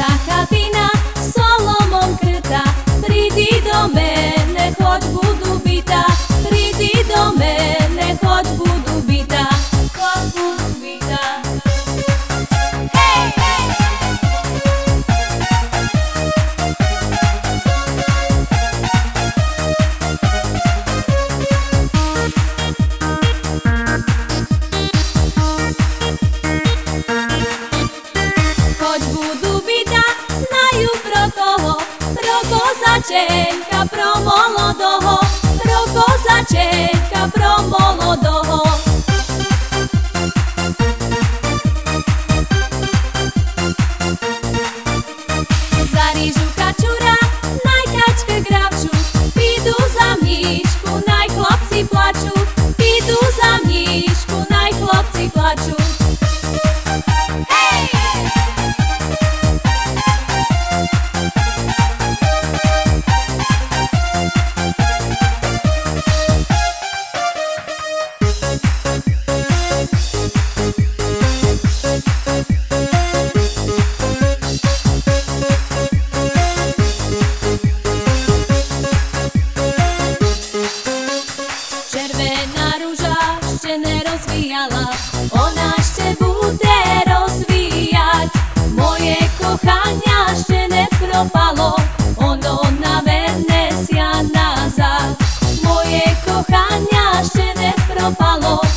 Ζάχαρη začenka pro молодого, про козаченка про молодого. За ріжу качура, найкачки грабчу, піду за міч. palo, ono na mene nazad Moje kochania jeszcze nie propalo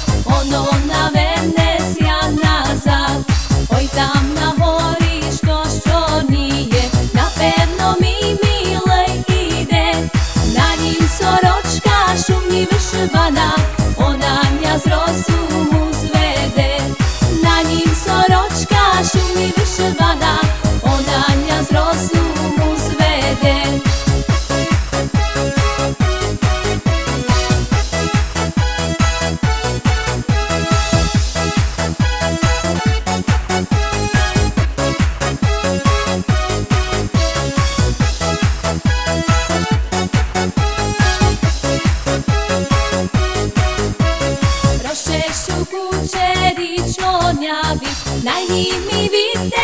Nahi mi vida.